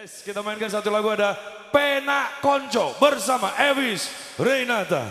Yes, kita mainkan satu lagu ada Pena Konco bersama Evis Renata.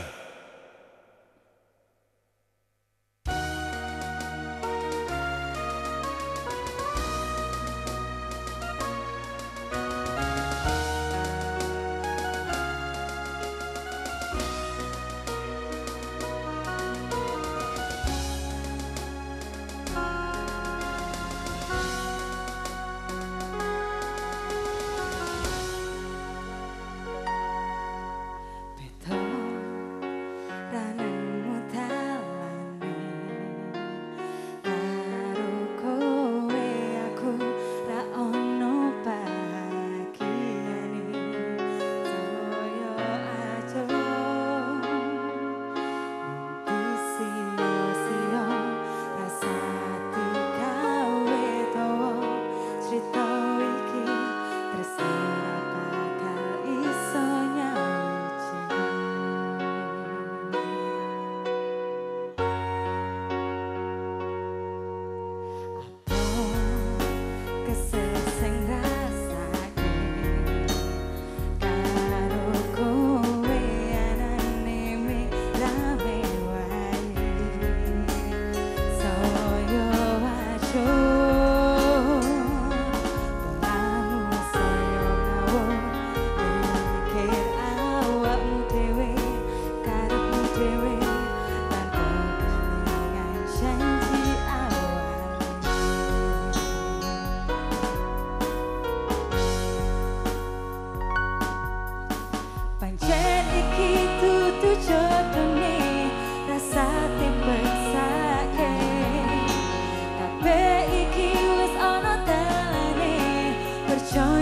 저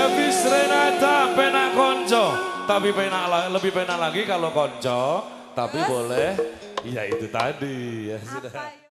Habis Renata penak konco. Tapi penak lebih penak lagi kalau konco. Tapi boleh. ya itu tadi. Ya sudah.